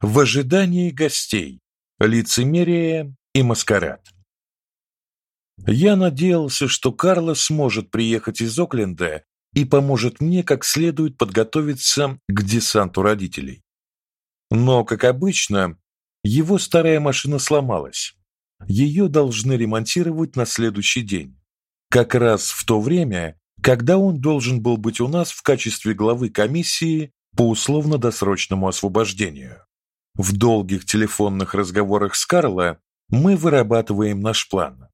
В ожидании гостей. Лицемерие и маскарад. Я надеялся, что Карлос сможет приехать из Окленда и поможет мне как следует подготовиться к десанту родителей. Но, как обычно, его старая машина сломалась. Ее должны ремонтировать на следующий день, как раз в то время, когда он должен был быть у нас в качестве главы комиссии по условно-досрочному освобождению. В долгих телефонных разговорах с Карло мы вырабатываем наш план.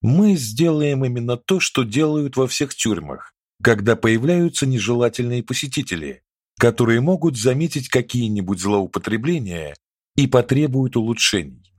Мы сделаем именно то, что делают во всех тюрьмах, когда появляются нежелательные посетители, которые могут заметить какие-нибудь злоупотребления и потребуют улучшений.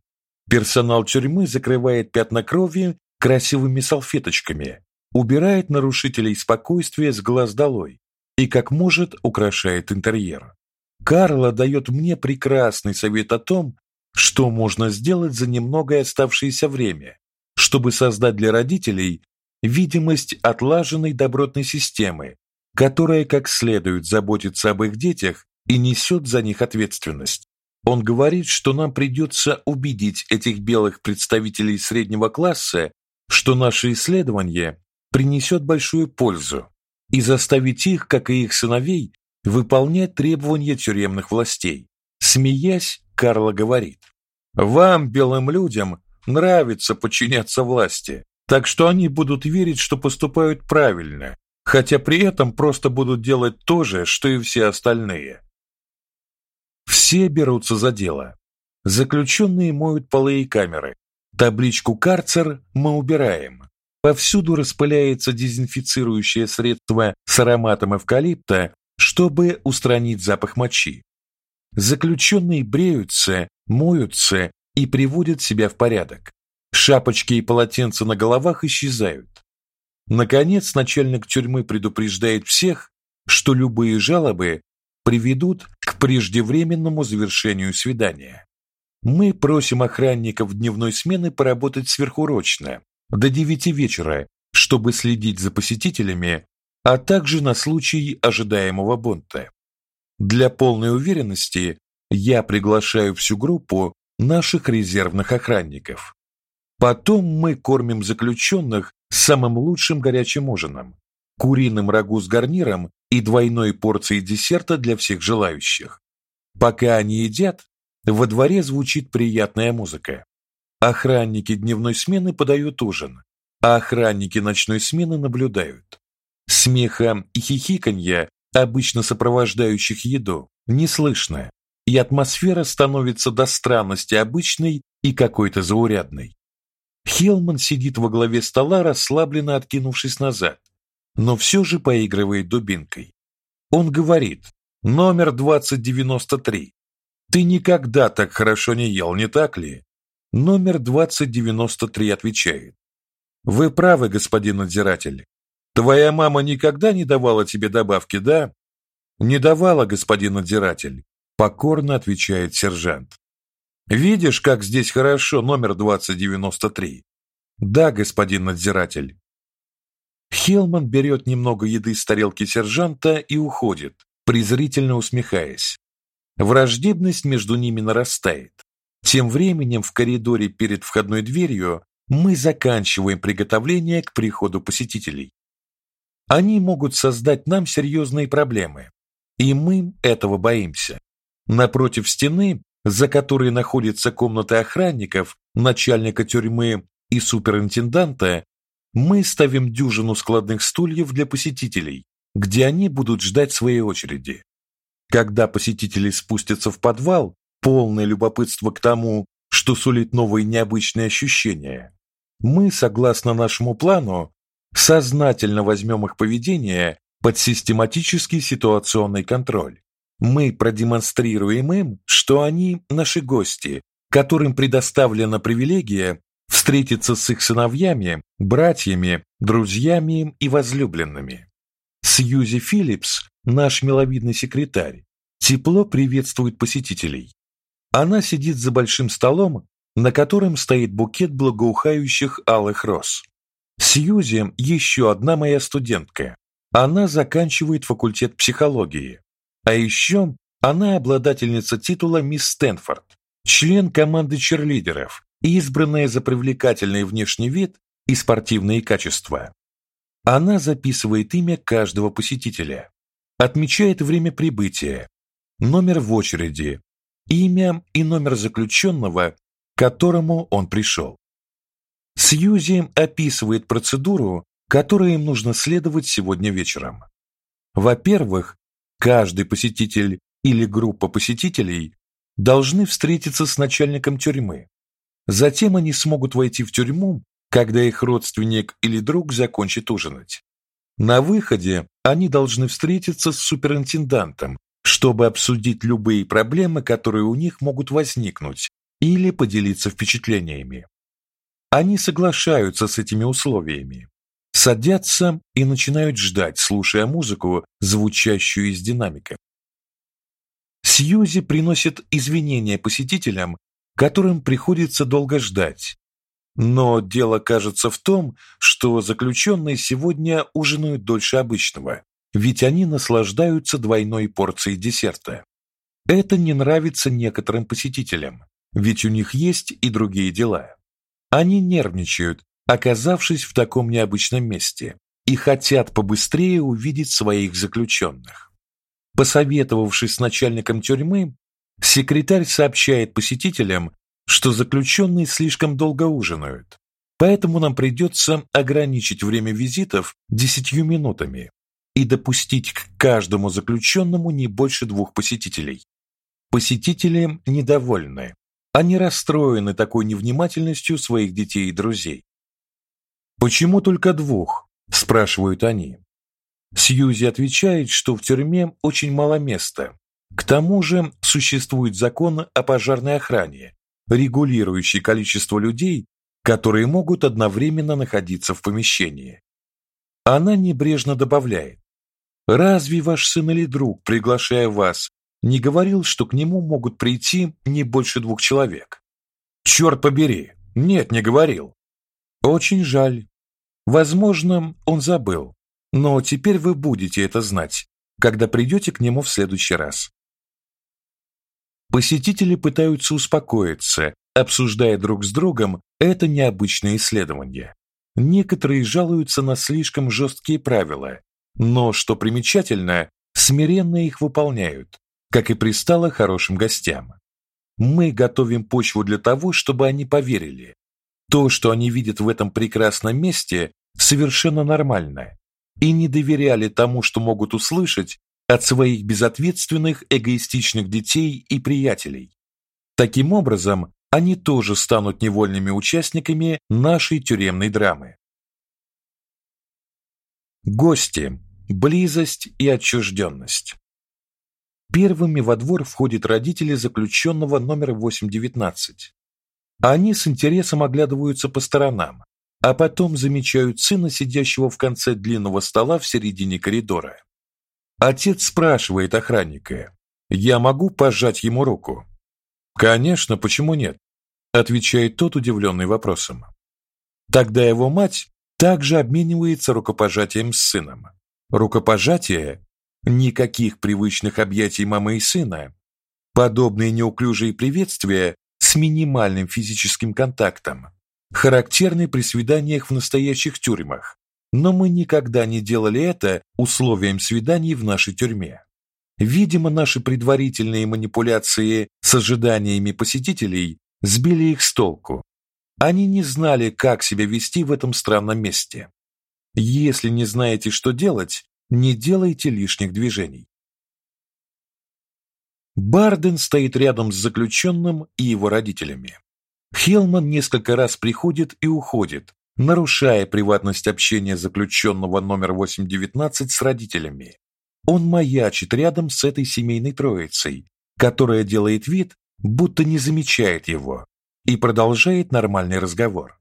Персонал тюрьмы закрывает пятна крови красивыми салфеточками, убирает нарушителей спокойствия с глаз долой и как может украшает интерьер. Карла дает мне прекрасный совет о том, что можно сделать за немногое оставшееся время, чтобы создать для родителей видимость отлаженной добротной системы, которая как следует заботится об их детях и несет за них ответственность. Он говорит, что нам придется убедить этих белых представителей среднего класса, что наше исследование принесет большую пользу, и заставить их, как и их сыновей, выполнять требования тюремных властей. Смеясь, Карла говорит: "Вам, белым людям, нравится подчиняться власти, так что они будут верить, что поступают правильно, хотя при этом просто будут делать то же, что и все остальные". Все берутся за дело. Заключенные моют полы и камеры. Табличку карцер мы убираем. Повсюду распыляется дезинфицирующее средство с ароматом эвкалипта, чтобы устранить запах мочи. Заключенные бреются, моются и приводят себя в порядок. Шапочки и полотенца на головах исчезают. Наконец, начальник тюрьмы предупреждает всех, что любые жалобы приведут к преждевременному завершению свидания. Мы просим охранников дневной смены поработать сверхурочно до девяти вечера, чтобы следить за посетителями а также на случай ожидаемого бунта. Для полной уверенности я приглашаю всю группу наших резервных охранников. Потом мы кормим заключенных самым лучшим горячим ужином: куриным рагу с гарниром и двойной порцией десерта для всех желающих. Пока они едят, во дворе звучит приятная музыка. Охранники дневной смены подают ужин, а охранники ночной смены наблюдают. Смеха и хихиканья, обычно сопровождающих еду, не слышно, и атмосфера становится до странности обычной и какой-то заурядной. Хилман сидит во главе стола, расслабленно откинувшись назад, но все же поигрывает дубинкой. Он говорит: "Номер 2093. Ты никогда так хорошо не ел, не так ли?" Номер 2093 отвечает: "Вы правы, господин надзиратель. Твоя мама никогда не давала тебе добавки, да? Не давала, господин надзиратель, покорно отвечает сержант. Видишь, как здесь хорошо, номер 2093. Да, господин надзиратель. Хелман берет немного еды с тарелки сержанта и уходит, презрительно усмехаясь. Враждебность между ними нарастает. Тем временем в коридоре перед входной дверью мы заканчиваем приготовление к приходу посетителей. Они могут создать нам серьезные проблемы, и мы этого боимся. Напротив стены, за которой находится комната охранников, начальника тюрьмы и суперинтенданта, мы ставим дюжину складных стульев для посетителей, где они будут ждать своей очереди. Когда посетители спустятся в подвал, полное любопытство к тому, что сулит новые необычные ощущения, мы, согласно нашему плану, сознательно возьмем их поведение под систематический ситуационный контроль. Мы продемонстрируем им, что они наши гости, которым предоставлена привилегия встретиться с их сыновьями, братьями, друзьями и возлюбленными. Сьюзи Филлипс, наш миловидный секретарь, тепло приветствует посетителей. Она сидит за большим столом, на котором стоит букет благоухающих алых роз. Сьюзи еще одна моя студентка. Она заканчивает факультет психологии. А еще Она обладательница титула мисс Стэнфорд, член команды черлидеров, избранная за привлекательный внешний вид и спортивные качества. Она записывает имя каждого посетителя, отмечает время прибытия, номер в очереди, имя и номер заключенного, к которому он пришел. Сьюзи описывает процедуру, которой им нужно следовать сегодня вечером. Во-первых, каждый посетитель или группа посетителей должны встретиться с начальником тюрьмы. Затем они смогут войти в тюрьму, когда их родственник или друг закончит ужинать. На выходе они должны встретиться с суперинтендантом, чтобы обсудить любые проблемы, которые у них могут возникнуть, или поделиться впечатлениями. Они соглашаются с этими условиями, садятся и начинают ждать, слушая музыку, звучащую из динамика. Сьюзи приносит извинения посетителям, которым приходится долго ждать. Но дело кажется в том, что заключенные сегодня ужинают дольше обычного, ведь они наслаждаются двойной порцией десерта. Это не нравится некоторым посетителям, ведь у них есть и другие дела. Они нервничают, оказавшись в таком необычном месте, и хотят побыстрее увидеть своих заключенных. Посоветовавшись с начальником тюрьмы, секретарь сообщает посетителям, что заключенные слишком долго ужинают. Поэтому нам придется ограничить время визитов десятью минутами и допустить к каждому заключенному не больше двух посетителей. Посетители недовольны. Они расстроены такой невнимательностью своих детей и друзей. Почему только двух? спрашивают они. Сьюзи отвечает, что в тюрьме очень мало места. К тому же существует закон о пожарной охране, регулирующий количество людей, которые могут одновременно находиться в помещении. Она небрежно добавляет: Разве ваш сын или друг, приглашая вас, не говорил, что к нему могут прийти не больше двух человек? Черт побери. Нет, не говорил. Очень жаль. Возможно, он забыл. Но теперь вы будете это знать, когда придете к нему в следующий раз. Посетители пытаются успокоиться, обсуждая друг с другом это необычное исследование. Некоторые жалуются на слишком жесткие правила, но, что примечательно, смиренно их выполняют, как и пристало хорошим гостям. Мы готовим почву для того, чтобы они поверили. То, что они видят в этом прекрасном месте, совершенно нормально, и не доверяли тому, что могут услышать от своих безответственных, эгоистичных детей и приятелей. Таким образом, они тоже станут невольными участниками нашей тюремной драмы. Гости, близость и отчужденность. Первыми во двор входят родители заключенного номер 819. Они с интересом оглядываются по сторонам, а потом замечают сына, сидящего в конце длинного стола в середине коридора. Отец спрашивает охранника: "Я могу пожать ему руку?" "Конечно, почему нет?" отвечает тот, удивленный вопросом. Тогда его мать также обменивается рукопожатием с сыном. Рукопожатие никаких привычных объятий мамы и сына. Подобные неуклюжие приветствия с минимальным физическим контактом характерны при свиданиях в настоящих тюрьмах, но мы никогда не делали это условием свиданий в нашей тюрьме. Видимо, наши предварительные манипуляции с ожиданиями посетителей сбили их с толку. Они не знали, как себя вести в этом странном месте. Если не знаете, что делать, не делайте лишних движений. Барден стоит рядом с заключенным и его родителями. Хелман несколько раз приходит и уходит, нарушая приватность общения заключенного номер 819 с родителями. Он маячит рядом с этой семейной троицей, которая делает вид, будто не замечает его, и продолжает нормальный разговор.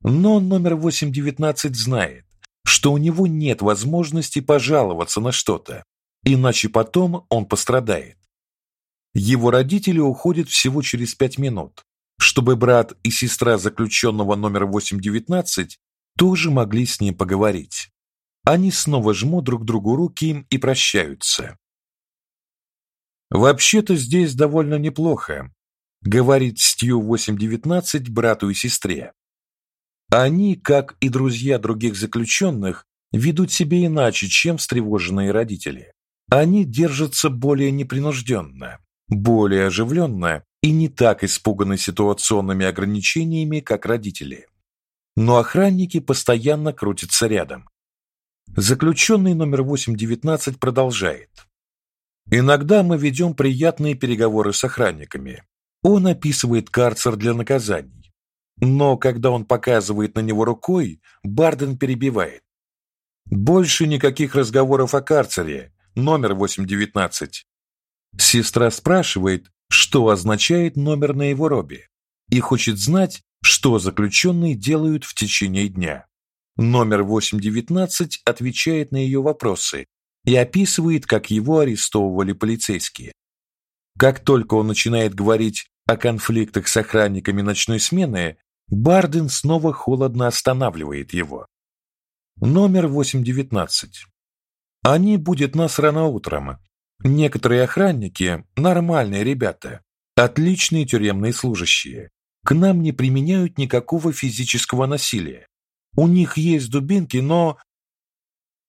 Но номер 819 знает, что у него нет возможности пожаловаться на что-то, иначе потом он пострадает. Его родители уходят всего через пять минут, чтобы брат и сестра заключенного номер 819 тоже могли с ним поговорить. Они снова жмут друг другу руки и прощаются. Вообще-то здесь довольно неплохо, говорит Стью 819 брату и сестре. Они, как и друзья других заключенных, ведут себя иначе, чем встревоженные родители. Они держатся более непринужденно, более оживленно и не так испуганы ситуационными ограничениями, как родители. Но охранники постоянно крутятся рядом. Заключенный номер 819 продолжает. Иногда мы ведем приятные переговоры с охранниками. Он описывает карцер для наказаний. Но когда он показывает на него рукой, Барден перебивает. Больше никаких разговоров о карцере. Номер 819. Сестра спрашивает, что означает номер на его робе, и хочет знать, что заключенные делают в течение дня. Номер 819 отвечает на ее вопросы и описывает, как его арестовывали полицейские. Как только он начинает говорить о конфликтах с охранниками ночной смены, Барден снова холодно останавливает его. Номер 819. Они будет нас рано утром. Некоторые охранники нормальные ребята, отличные тюремные служащие. К нам не применяют никакого физического насилия. У них есть дубинки, но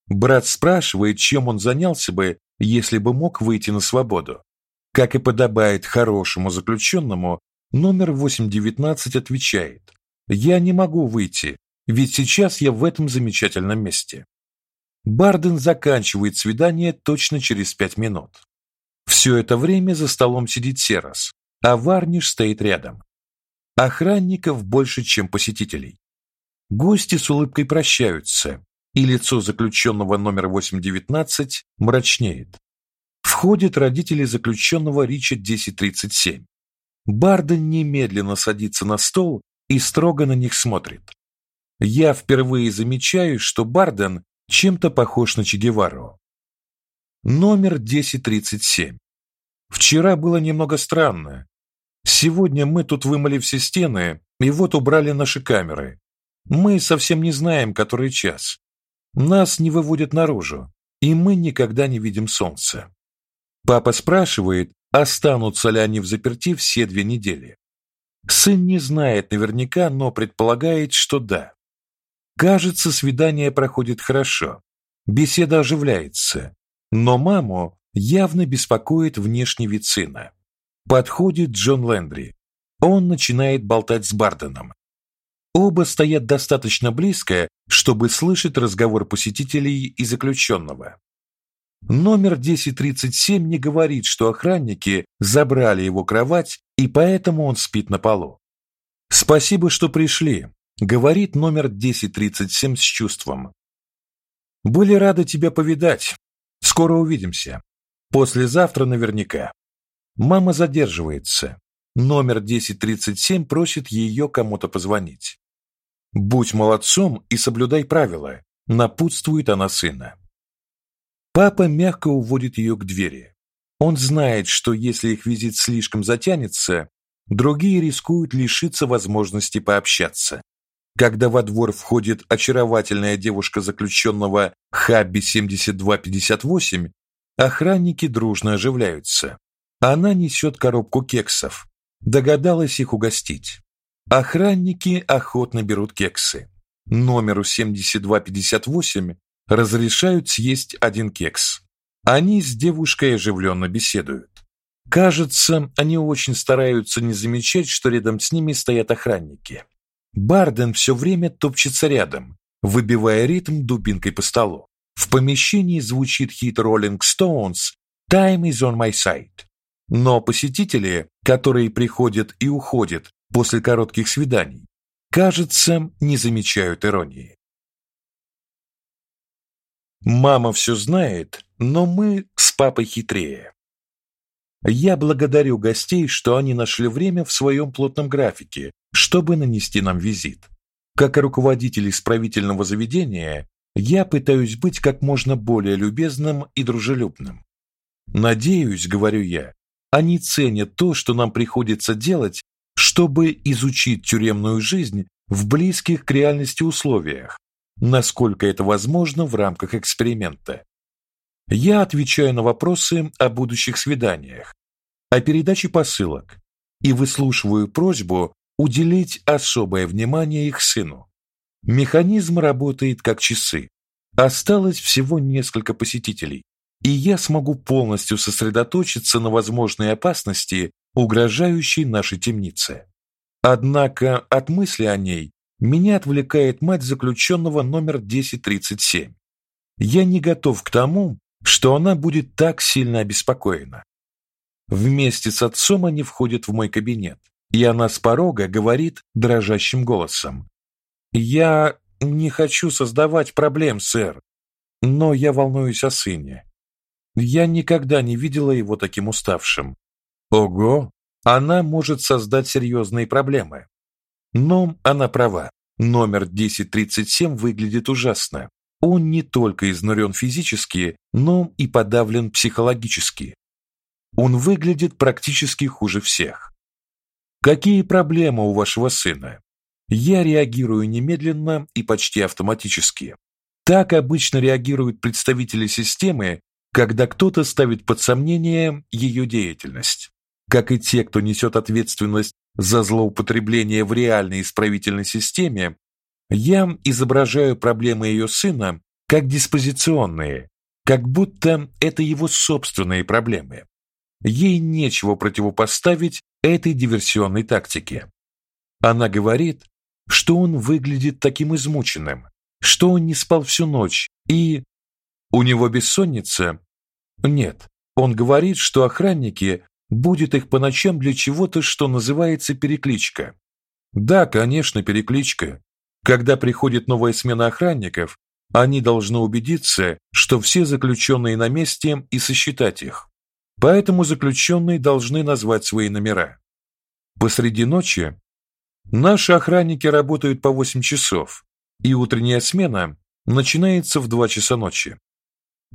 брат спрашивает, чем он занялся бы, если бы мог выйти на свободу. Как и подобает хорошему заключенному, номер 819 отвечает: "Я не могу выйти, ведь сейчас я в этом замечательном месте". Барден заканчивает свидание точно через пять минут. Все это время за столом сидит Серас, а Варниш стоит рядом. Охранников больше, чем посетителей. Гости с улыбкой прощаются, и лицо заключенного номер 819 мрачнеет. Входят родители заключенного Рича 1037. Барден немедленно садится на стол и строго на них смотрит. Я впервые замечаю, что Барден чем-то похож на Че Гевару. Номер 1037. Вчера было немного странно. Сегодня мы тут вымыли все стены и вот убрали наши камеры. Мы совсем не знаем, который час. Нас не выводят наружу, и мы никогда не видим солнца. Папа спрашивает, останутся ли они в заперти все две недели. Сын не знает наверняка, но предполагает, что да. Кажется, свидание проходит хорошо. Беседа оживляется, но маму явно беспокоит внешний вид сына. Подходит Джон Лендри. Он начинает болтать с Барденом. Оба стоят достаточно близко, чтобы слышать разговор посетителей и заключенного. Номер 1037 не говорит, что охранники забрали его кровать, и поэтому он спит на полу. Спасибо, что пришли, говорит номер 1037 с чувством. Были рады тебя повидать. Скоро увидимся. Послезавтра наверняка. Мама задерживается. Номер 1037 просит ее кому-то позвонить. Будь молодцом и соблюдай правила, напутствует она сына. Папа мягко уводит ее к двери. Он знает, что если их визит слишком затянется, другие рискуют лишиться возможности пообщаться. Когда во двор входит очаровательная девушка заключенного Хабби 7258, охранники дружно оживляются. Она несет коробку кексов. Догадалась их угостить. Охранники охотно берут кексы. Номеру 7258 разрешают съесть один кекс. Они с девушкой оживленно беседуют. Кажется, они очень стараются не замечать, что рядом с ними стоят охранники. Барден все время топчется рядом, выбивая ритм дубинкой по столу. В помещении звучит хит Rolling Stones Time is on my side. Но посетители, которые приходят и уходят после коротких свиданий, кажется, не замечают иронии. Мама все знает, но мы с папой хитрее. Я благодарю гостей, что они нашли время в своем плотном графике, чтобы нанести нам визит. Как руководитель исправительного заведения, я пытаюсь быть как можно более любезным и дружелюбным. Надеюсь, говорю я, они ценят то, что нам приходится делать чтобы изучить тюремную жизнь в близких к реальности условиях, насколько это возможно в рамках эксперимента. Я отвечаю на вопросы о будущих свиданиях, о передаче посылок и выслушиваю просьбу уделить особое внимание их сыну. Механизм работает как часы. Осталось всего несколько посетителей, и я смогу полностью сосредоточиться на возможной опасности, угрожающей нашей темнице. Однако от мысли о ней меня отвлекает мать заключенного номер 1037. Я не готов к тому, что она будет так сильно обеспокоена. Вместе с отцом они входят в мой кабинет, и она с порога говорит дрожащим голосом: "Я не хочу создавать проблем, сэр, но я волнуюсь о сыне. Я никогда не видела его таким уставшим. Ого, она может создать серьезные проблемы. Но она права. Номер 1037 выглядит ужасно. Он не только изнурен физически, но и подавлен психологически. Он выглядит практически хуже всех. Какие проблемы у вашего сына? Я реагирую немедленно и почти автоматически. Так обычно реагируют представители системы, когда кто-то ставит под сомнение ее деятельность. Как и те, кто несет ответственность за злоупотребление в реальной исправительной системе, я изображаю проблемы ее сына как диспозиционные, как будто это его собственные проблемы. Ей нечего противопоставить этой диверсионной тактике. Она говорит, что он выглядит таким измученным, что он не спал всю ночь и у него бессонница. Нет, он говорит, что охранники будет их по ночам для чего-то, что называется перекличка. Да, конечно, перекличка. Когда приходит новая смена охранников, они должны убедиться, что все заключенные на месте и сосчитать их. Поэтому заключенные должны назвать свои номера. Посреди ночи наши охранники работают по 8 часов, и утренняя смена начинается в 2 часа ночи.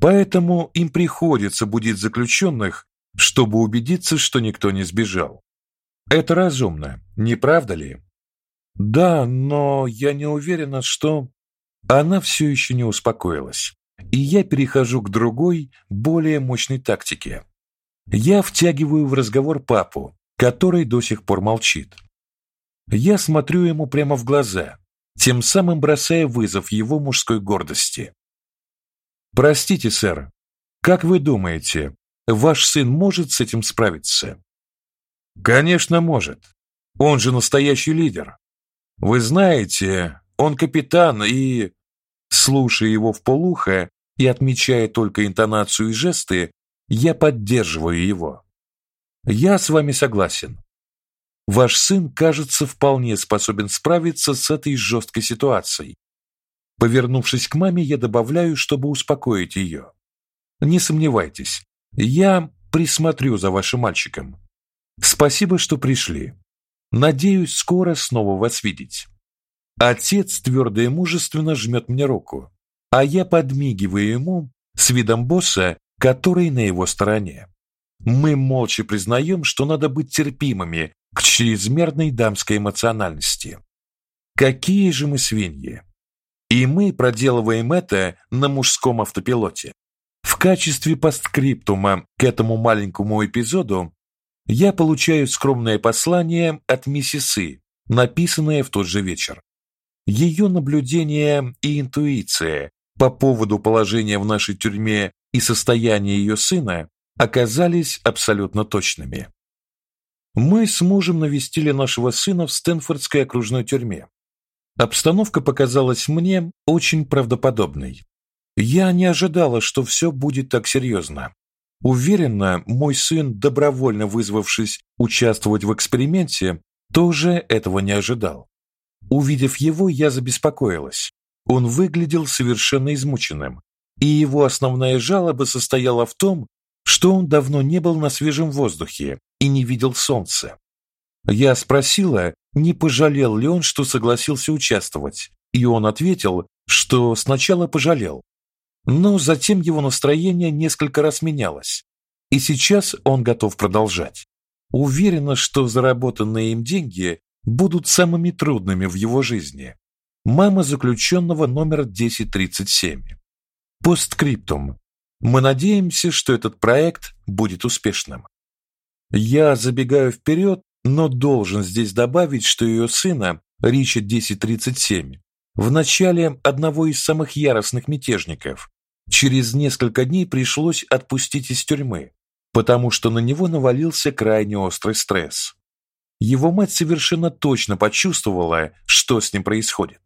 Поэтому им приходится будить заключенных, чтобы убедиться, что никто не сбежал. Это разумно, не правда ли? Да, но я не уверена, что она все еще не успокоилась. И я перехожу к другой, более мощной тактике. Я втягиваю в разговор папу, который до сих пор молчит. Я смотрю ему прямо в глаза, тем самым бросая вызов его мужской гордости. Простите, сэр. Как вы думаете, ваш сын может с этим справиться? Конечно, может. Он же настоящий лидер. Вы знаете, он капитан и слушая его вполуха и отмечая только интонацию и жесты, я поддерживаю его. Я с вами согласен. Ваш сын, кажется, вполне способен справиться с этой жесткой ситуацией. Повернувшись к маме, я добавляю, чтобы успокоить ее. Не сомневайтесь, я присмотрю за вашим мальчиком. Спасибо, что пришли. Надеюсь, скоро снова вас видеть. Отец твердо и мужественно жмет мне руку, а я подмигиваю ему с видом босса, который на его стороне. Мы молча признаем, что надо быть терпимыми к чрезмерной дамской эмоциональности. Какие же мы свиньи! И мы проделываем это на мужском автопилоте. Качестве постскриптума к этому маленькому эпизоду я получаю скромное послание от миссис И, написанное в тот же вечер. Ее наблюдения и интуиция по поводу положения в нашей тюрьме и состояния ее сына оказались абсолютно точными. Мы с мужем навестили нашего сына в Стэнфордской окружной тюрьме. Обстановка показалась мне очень правдоподобной. Я не ожидала, что все будет так серьезно. Уверена, мой сын, добровольно вызвавшись участвовать в эксперименте, тоже этого не ожидал. Увидев его, я забеспокоилась. Он выглядел совершенно измученным, и его основная жалоба состояла в том, что он давно не был на свежем воздухе и не видел солнца. Я спросила, не пожалел ли он, что согласился участвовать, и он ответил, что сначала пожалел, но затем его настроение несколько раз менялось, и сейчас он готов продолжать. Уверена, что заработанные им деньги будут самыми трудными в его жизни. Мама заключенного номер 1037. Постскриптум. Мы надеемся, что этот проект будет успешным. Я забегаю вперед, но должен здесь добавить, что ее сына, Рича 1037, в начале одного из самых яростных мятежников, через несколько дней пришлось отпустить из тюрьмы, потому что на него навалился крайне острый стресс. Его мать совершенно точно почувствовала, что с ним происходит.